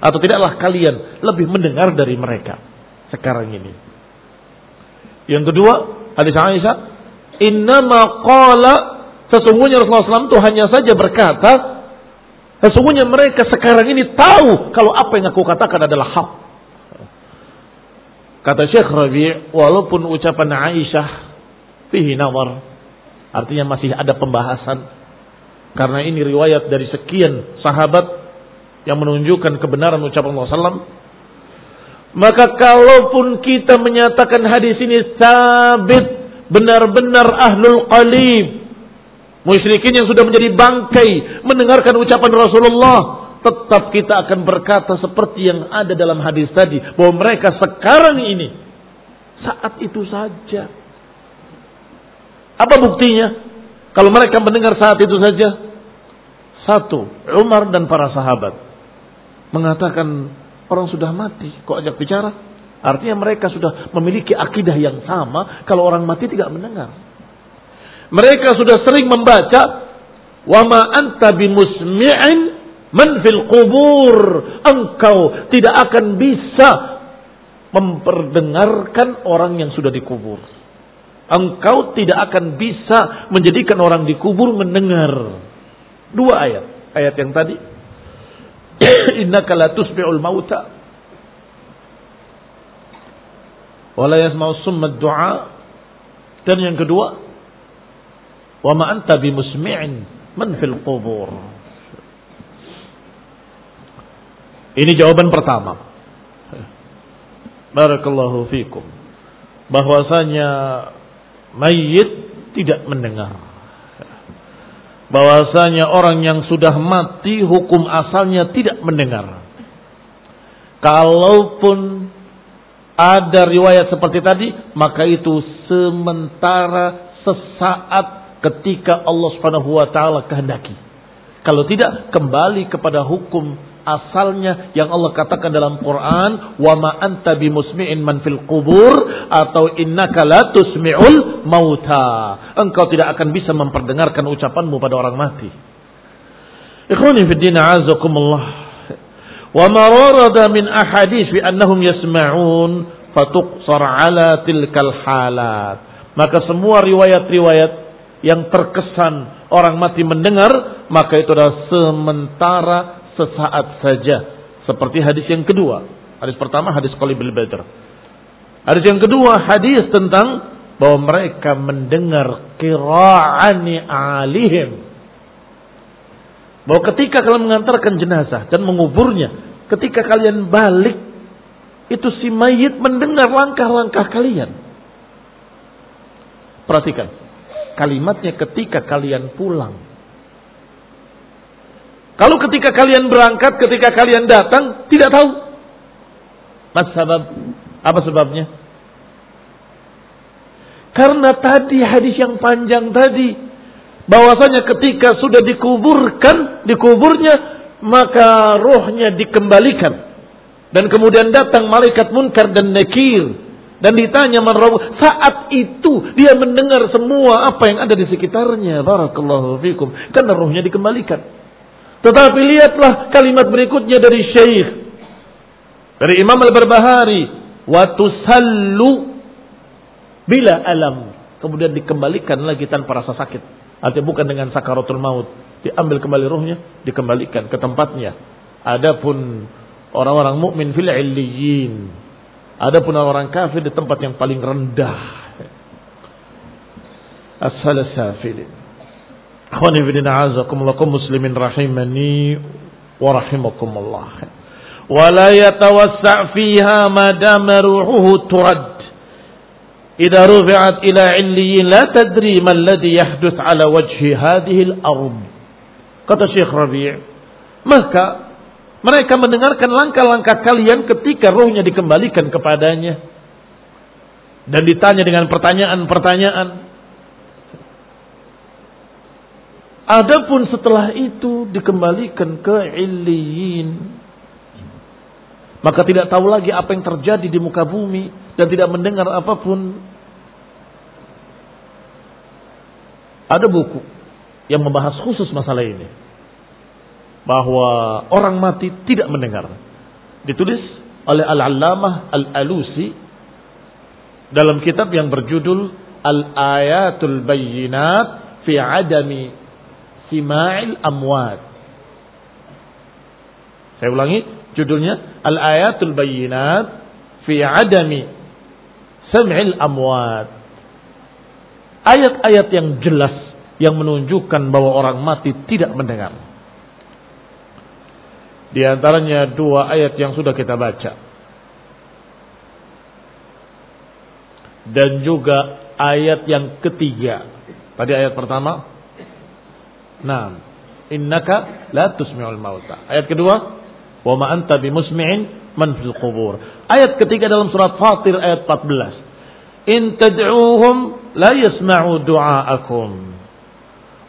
Speaker 1: atau tidaklah kalian lebih mendengar dari mereka sekarang ini. Yang kedua, hadis Aisyah, "Innama qala" sesungguhnya Rasulullah SAW itu hanya saja berkata, sesungguhnya mereka sekarang ini tahu kalau apa yang aku katakan adalah hak. Kata Syekh Rabi' walaupun ucapan Aisyah fihi nawar Artinya masih ada pembahasan. Karena ini riwayat dari sekian sahabat yang menunjukkan kebenaran ucapan Allah SAW. Maka kalaupun kita menyatakan hadis ini sabit benar-benar ahlul qalib. Musyrikin yang sudah menjadi bangkai mendengarkan ucapan Rasulullah. Tetap kita akan berkata seperti yang ada dalam hadis tadi. Bahwa mereka sekarang ini. Saat itu saja apa buktinya? Kalau mereka mendengar saat itu saja, satu, Umar dan para sahabat mengatakan orang sudah mati, kok ajak bicara? Artinya mereka sudah memiliki akidah yang sama kalau orang mati tidak mendengar. Mereka sudah sering membaca wa ma anta bimusmi'in man fil kubur. Engkau tidak akan bisa memperdengarkan orang yang sudah dikubur. Engkau tidak akan bisa menjadikan orang dikubur mendengar. Dua ayat. Ayat yang tadi. *clears throat* Innaka la tusbi'ul mauta. Wala yasma'u summa du'a. Dan yang kedua. Wa ma anta bimusmi'in man fil. Ini jawaban pertama. Barakallahu fikum. Bahwasanya mayit tidak mendengar. Bahwasanya orang yang sudah mati hukum asalnya tidak mendengar. Kalaupun ada riwayat seperti tadi, maka itu sementara sesaat ketika Allah Subhanahu wa taala kehendaki. Kalau tidak kembali kepada hukum asalnya yang Allah katakan dalam Quran wa ma anta bimusmi'in man fil qubur atau innaka la tusmi'ul mauta. Engkau tidak akan bisa memperdengarkan ucapanmu pada orang mati. Ikhwani fi din azakumullah wa ma warada min ahadits bi annahum yasma'un fatuqsar ala tilkal halat. Maka semua riwayat-riwayat yang terkesan orang mati mendengar maka itu adalah sementara sesaat saja. Seperti hadis yang kedua. Hadis pertama hadis Qalibul Badr. Hadis yang kedua hadis tentang bahwa mereka mendengar kira'ani alihim. Bahwa ketika kalian mengantarkan jenazah dan menguburnya, ketika kalian balik, itu si mayit mendengar langkah-langkah kalian. Perhatikan, kalimatnya ketika kalian pulang. Kalau ketika kalian berangkat, ketika kalian datang, tidak tahu. Mas sebab apa sebabnya? Karena tadi hadis yang panjang tadi bahwasanya ketika sudah dikuburkan, dikuburnya maka rohnya dikembalikan. Dan kemudian datang malaikat munkar dan nakir. Dan ditanya manrawu saat itu dia mendengar semua apa yang ada di sekitarnya. Barakallahu fikum. Karena rohnya dikembalikan tetapi lihatlah kalimat berikutnya dari Syekh dari Imam Al-Barbahari, "Wa tusallu bila alam." Kemudian dikembalikan lagi tanpa rasa sakit. Artinya bukan dengan sakaratul maut. Diambil kembali ruhnya, dikembalikan ke tempatnya. Adapun orang-orang mukmin fil illiyin. Adapun orang kafir di tempat yang paling rendah. As-salasafilin. Akhwani bidina azakumullah muslimin rahimani wa rahimakumullah. Wa la yatawassa' fiha ma dama ruhuhu turad. Idza rufi'at ila 'illiyin la tadri ma alladhi yahduth ala wajhi hadhihi al-ard. Kata Syekh Rabi' maka mereka mendengarkan langkah-langkah kalian ketika rohnya dikembalikan kepadanya dan ditanya dengan pertanyaan-pertanyaan Adapun setelah itu dikembalikan ke illiyin. Maka tidak tahu lagi apa yang terjadi di muka bumi dan tidak mendengar apa pun. Ada buku yang membahas khusus masalah ini. Bahwa orang mati tidak mendengar. Ditulis oleh Al-Allamah Al-Alusi dalam kitab yang berjudul Al-Ayatul Bayyinat fi Adami istima'il amwat. Saya ulangi judulnya Al-Ayatul Bayyinat fi adami sam'il amwat. Ayat-ayat yang jelas yang menunjukkan bahwa orang mati tidak mendengar. Di antaranya dua ayat yang sudah kita baca. Dan juga ayat yang ketiga. Tadi ayat pertama Nah, innaka la tusmi'ul mauta. Ayat kedua, wa ma anta bimusmi'in man fil qubur. Ayat ketiga dalam surat Fatir ayat 14. In tad'uuhum la yasma'u du'aakum.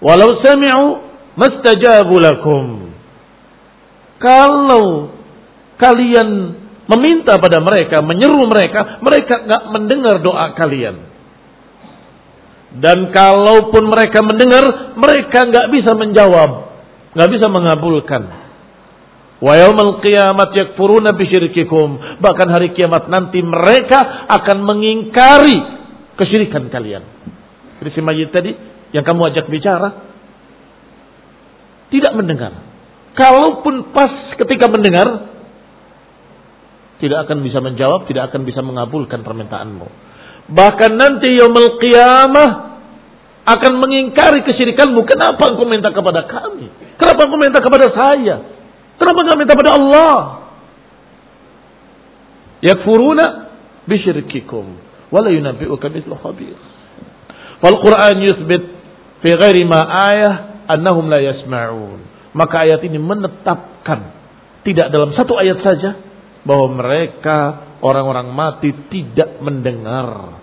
Speaker 1: Walau sami'u mastajabu lakum. Kalau kalian meminta pada mereka, menyeru mereka, mereka nggak mendengar doa kalian. Dan kalaupun mereka mendengar, mereka nggak bisa menjawab, nggak bisa mengabulkan. Wa yaumal qiyamat yakfuruna bisyirkikum. Bahkan hari kiamat nanti mereka akan mengingkari kesyirikan kalian. Jadi si mayit tadi yang kamu ajak bicara tidak mendengar. Kalaupun pas ketika mendengar tidak akan bisa menjawab, tidak akan bisa mengabulkan permintaanmu. Bahkan nanti yaumul qiyamah akan mengingkari kesyirikanmu. Kenapa engkau minta kepada kami? Kenapa engkau minta kepada saya? Kenapa engkau minta kepada Allah? Yakfuruna bisyirkikum. Wala yunabbi'uka mithlu khabir. Wal Quran yuthbit fi ghairi ma ayah annahum la yasma'un. Maka ayat ini menetapkan tidak dalam satu ayat saja bahwa mereka orang-orang mati tidak mendengar.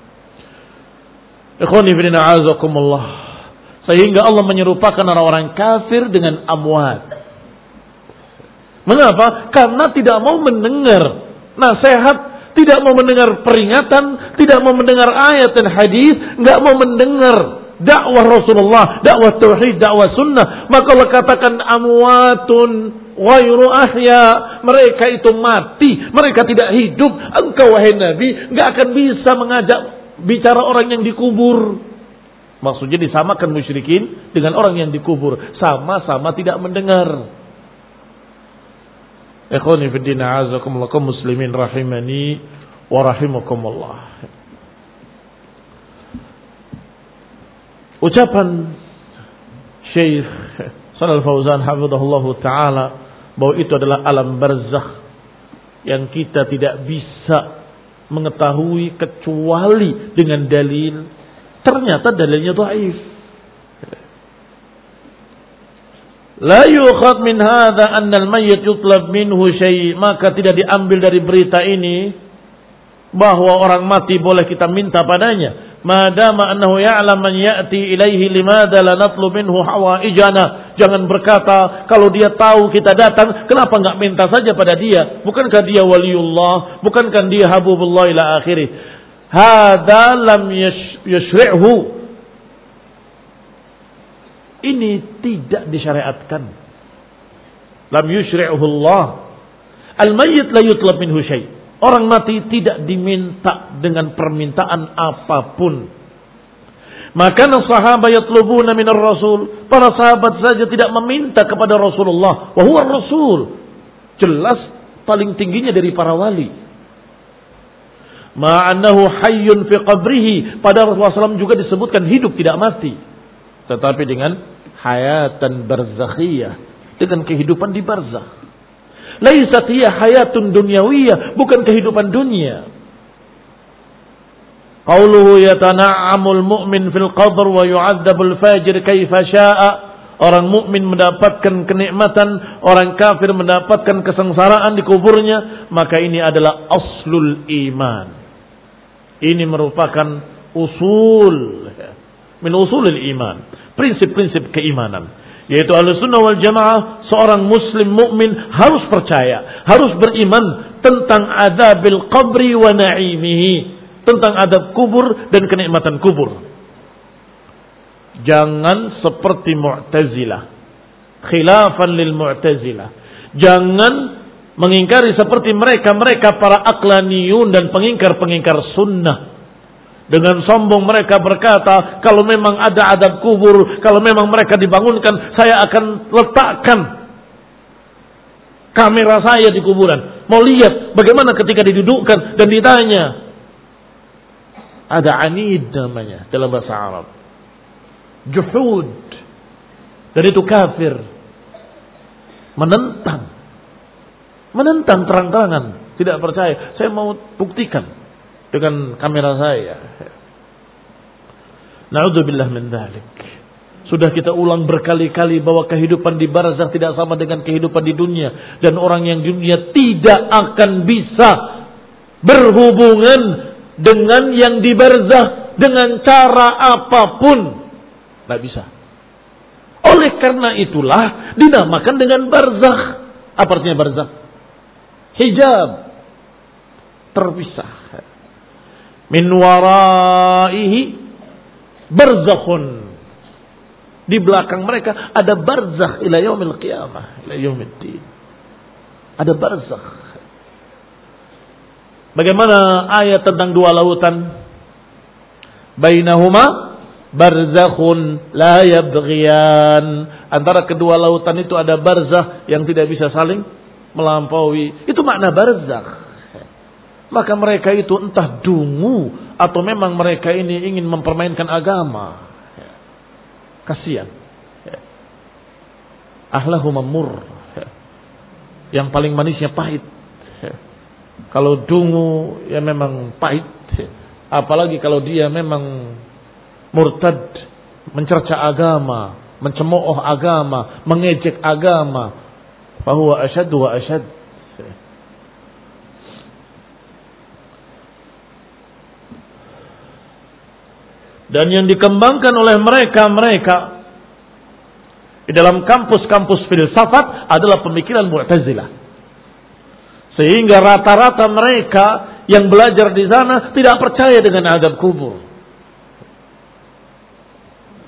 Speaker 1: Sehingga Allah menyerupakan orang-orang kafir dengan amwat. Mengapa? Karena tidak mau mendengar nasihat, tidak mau mendengar peringatan, tidak mau mendengar ayat dan hadis, nggak mau mendengar dakwah Rasulullah, dakwah tauhid, dakwah sunnah. Maka Allah katakan amwatun ghairu ahya. Mereka itu mati, mereka tidak hidup. Engkau wahai Nabi nggak akan bisa mengajak bicara orang yang dikubur. Maksudnya disamakan musyrikin dengan orang yang dikubur, sama-sama tidak mendengar. Ikhwani fi din muslimin rahimani wa rahimakumullah. Ucapan Syekh Shalal Fauzan hafizahullah taala bahwa itu adalah alam barzakh yang kita tidak bisa mengetahui kecuali dengan dalil. Ternyata dalilnya dhaif. La yukhad min hadha anna al-mayyit yutlab minhu syai' maka tidak diambil dari berita ini bahwa orang mati boleh kita minta padanya madama annahu ya'lam man ya'ti ilaihi limada la natlu minhu hawaijana. Jangan berkata kalau dia tahu kita datang kenapa enggak minta saja pada dia? Bukankah dia waliullah? Bukankah dia habibullah ila akhirih? Hada lam yashri'hu. Ini tidak disyariatkan. Lam yushri'hu Allah. Al mayyit la yutlab minhu syai' Orang mati tidak diminta dengan permintaan apa pun. Maka sahabat yatlubuna minar rasul. Para sahabat saja tidak meminta kepada Rasulullah. Wahuwa rasul. Jelas paling tingginya dari para wali. Ma'annahu hayyun fi qabrihi. Pada Rasulullah SAW juga disebutkan hidup tidak mati. Tetapi dengan hayatan barzakhiyah. Dengan kehidupan di barzakh. Laisat hiya hayatun dunyawiyah, bukan kehidupan dunia. Qauluhu yatana'amul mu'min fil qabr wa yu'adzabul fajir kaifa sya'a. Orang mukmin mendapatkan kenikmatan, orang kafir mendapatkan kesengsaraan di kuburnya, maka ini adalah aslul iman. Ini merupakan usul min usulil iman, prinsip-prinsip keimanan. Yaitu al-sunnah wal jamaah seorang muslim mukmin harus percaya, harus beriman tentang adabil qabri wa na'imihi, tentang adab kubur dan kenikmatan kubur. Jangan seperti Mu'tazilah. Khilafan lil Mu'tazilah. Jangan mengingkari seperti mereka-mereka para aklaniyun dan pengingkar-pengingkar sunnah dengan sombong mereka berkata, kalau memang ada adab kubur, kalau memang mereka dibangunkan, saya akan letakkan kamera saya di kuburan. Mau lihat bagaimana ketika didudukkan dan ditanya. Ada anid namanya dalam bahasa Arab. Juhud. Dan itu kafir. Menentang. Menentang terang-terangan. Tidak percaya. Saya mau buktikan dengan kamera saya. Na'udzubillah min dhalik. Sudah kita ulang berkali-kali bahwa kehidupan di barzakh tidak sama dengan kehidupan di dunia. Dan orang yang di dunia tidak akan bisa berhubungan dengan yang di barzakh dengan cara apa pun. Tidak bisa. Oleh karena itulah dinamakan dengan barzakh. Apa artinya barzakh? Hijab. Terpisah min waraihi Barzakhun. Di belakang mereka ada barzakh ila yaumil qiyamah, ila yaumiddin. Ada barzakh. Bagaimana ayat tentang dua lautan? Bainahuma barzakhun la yabghiyan. Antara kedua lautan itu ada barzakh yang tidak bisa saling melampaui. Itu makna barzakh. Maka mereka itu entah dungu atau memang mereka ini ingin mempermainkan agama. Kasihan. Ahlahu mamur. Yang paling manisnya pahit. Kalau dungu ya memang pahit. Apalagi kalau dia memang murtad, mencerca agama, mencemooh agama, mengejek agama. Fahuwa asyad wa asyad. Dan yang dikembangkan oleh mereka-mereka di dalam kampus-kampus filsafat adalah pemikiran Mu'tazilah. Sehingga rata-rata mereka yang belajar di sana tidak percaya dengan adab kubur.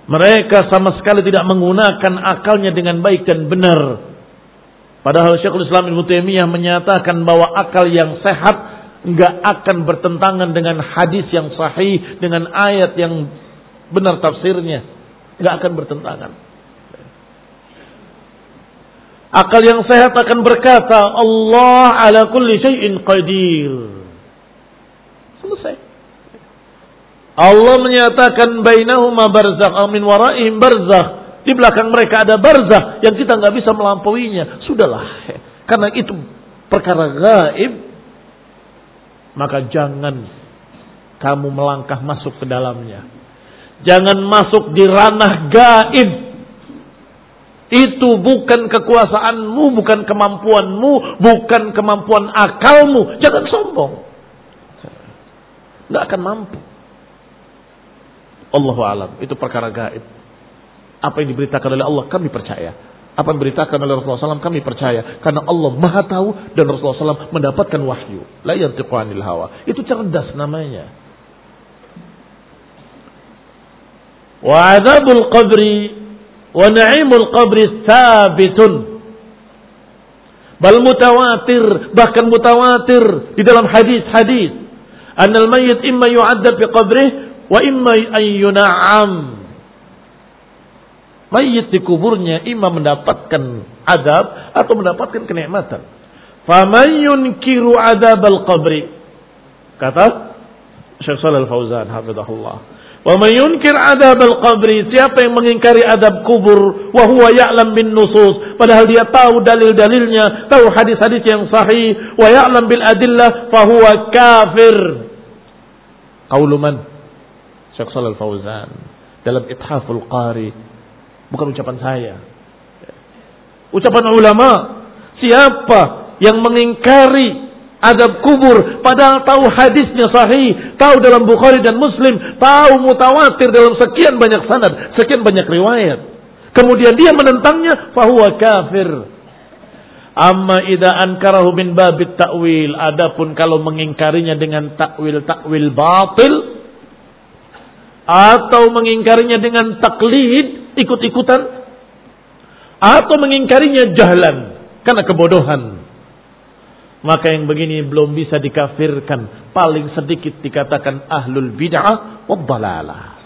Speaker 1: Mereka sama sekali tidak menggunakan akalnya dengan baik dan benar. Padahal Syekhul Islam Ibnu Taimiyah menyatakan bahwa akal yang sehat nggak akan bertentangan dengan hadis yang sahih, dengan ayat yang benar tafsirnya, nggak akan bertentangan. Akal yang sehat akan berkata, Allah ala kulli syai'in qadir. Selesai. Allah menyatakan bainahuma barzakh, amin waraihim barzakh. Di belakang mereka ada barzakh yang kita nggak bisa melampauinya. Sudahlah. Karena itu perkara gaib maka jangan kamu melangkah masuk ke dalamnya. Jangan masuk di ranah gaib. Itu bukan kekuasaanmu, bukan kemampuanmu, bukan kemampuan akalmu. Jangan sombong. Nggak akan mampu. Allahu alam. Itu perkara gaib. Apa yang diberitakan oleh Allah kami percaya. Apa yang diberitakan oleh Rasulullah SAW kami percaya. Karena Allah maha tahu dan Rasulullah SAW mendapatkan wahyu. La yantiqu hawa. Itu cerdas namanya. Wa azabul qabri wa na'imul qabri sabitun. Bal mutawatir. Bahkan mutawatir. Di dalam hadis-hadis. Annal mayyit imma yu'addab fi qabrih. Wa imma ayyuna'am mayit di kuburnya imam mendapatkan adab atau mendapatkan kenikmatan. Faman yunkiru adab al-qabri. Kata Syekh Shalal Fauzan hafizahullah. Wa man yunkir adab al-qabri, siapa yang mengingkari adab kubur wa huwa ya'lam bin nusus, padahal dia tahu dalil-dalilnya, tahu hadis-hadis yang sahih, wa ya'lam bil adillah fa huwa kafir. Qaulu man? Syekh Shalal Fauzan dalam Ithaful Qari Bukan ucapan saya. Ucapan ulama. Siapa yang mengingkari adab kubur. Padahal tahu hadisnya sahih. Tahu dalam Bukhari dan Muslim. Tahu mutawatir dalam sekian banyak sanad. Sekian banyak riwayat. Kemudian dia menentangnya. Fahuwa kafir. Amma ida ankarahu min babit ta'wil. Adapun kalau mengingkarinya dengan takwil-takwil batil. Atau mengingkarinya dengan taklid ikut-ikutan atau mengingkarinya jahlan karena kebodohan. Maka yang begini belum bisa dikafirkan. Paling sedikit dikatakan ahlul bid'ah wabbalalah.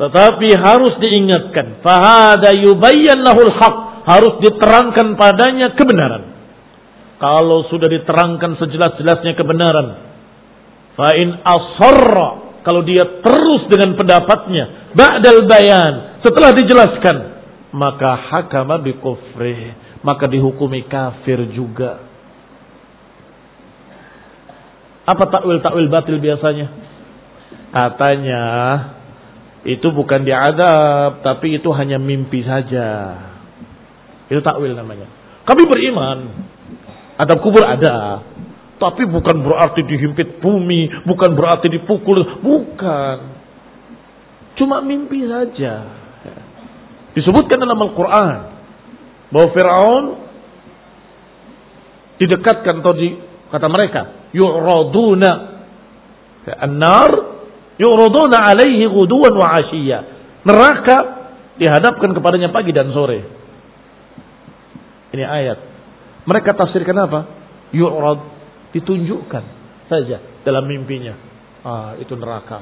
Speaker 1: Tetapi harus diingatkan. Fahada yubayyan lahul haq. Harus diterangkan padanya kebenaran. Kalau sudah diterangkan sejelas-jelasnya kebenaran. Fa'in asarra kalau dia terus dengan pendapatnya ba'dal bayan setelah dijelaskan maka hakama bi kufri maka dihukumi kafir juga. Apa takwil-takwil batil biasanya? Katanya itu bukan diadab tapi itu hanya mimpi saja. Itu takwil namanya. Kami beriman. Adab kubur ada tapi bukan berarti dihimpit bumi, bukan berarti dipukul, bukan. Cuma mimpi saja. Disebutkan dalam Al-Quran bahwa Fir'aun didekatkan atau di kata mereka yu'raduna an-nar Yu'raduna alaihi ghuduwan wa ashiya. Neraka dihadapkan kepadanya pagi dan sore. Ini ayat. Mereka tafsirkan apa? Yu'rad ditunjukkan saja dalam mimpinya. Ah, itu neraka.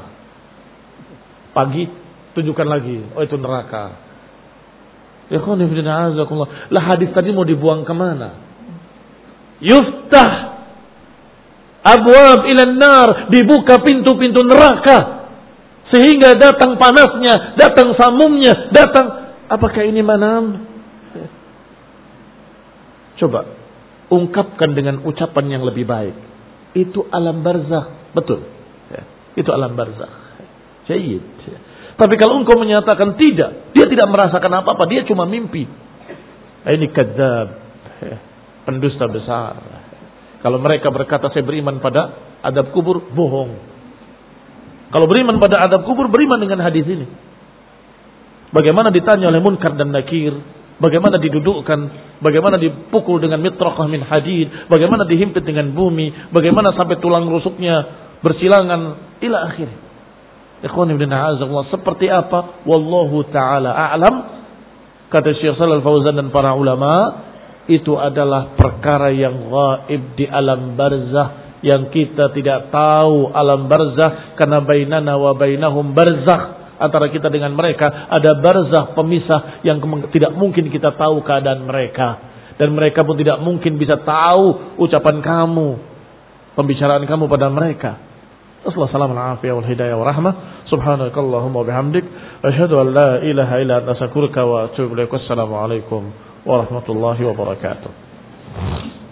Speaker 1: Pagi tunjukkan lagi, oh itu neraka. Ya Lah hadis tadi mau dibuang ke mana? Yuftah abwab ilan nar, dibuka pintu-pintu neraka sehingga datang panasnya, datang samumnya, datang apakah ini manam? Coba ungkapkan dengan ucapan yang lebih baik. Itu alam barzah, betul. Ya, itu alam barzah. Jayid. Tapi kalau engkau menyatakan tidak, dia tidak merasakan apa-apa, dia cuma mimpi. Ini kadzab, ya, pendusta besar. Kalau mereka berkata saya beriman pada adab kubur, bohong. Kalau beriman pada adab kubur, beriman dengan hadis ini. Bagaimana ditanya oleh Munkar dan Nakir, bagaimana didudukkan, bagaimana dipukul dengan mitraqah min hadid, bagaimana dihimpit dengan bumi, bagaimana sampai tulang rusuknya bersilangan ila akhir. Ikhwan ibn a'azakullah. Seperti apa? Wallahu ta'ala a'lam. Kata Syekh Salal Fauzan dan para ulama. Itu adalah perkara yang gaib di alam barzah. Yang kita tidak tahu alam barzah. Karena bainana wa bainahum barzah. Antara kita dengan mereka. Ada barzah pemisah yang tidak mungkin kita tahu keadaan mereka. Dan mereka pun tidak mungkin bisa tahu ucapan kamu. Pembicaraan kamu pada mereka. Assalamualaikum warahmatullahi hidayah wa rahmah. Subhanakallahumma bihamdik. Asyhadu an la ilaha illa anta astaghfiruka wa atubu ilaik. Warahmatullahi wabarakatuh.